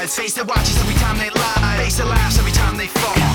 lies Face their watches every time they lie. Face their laughs every time they fall.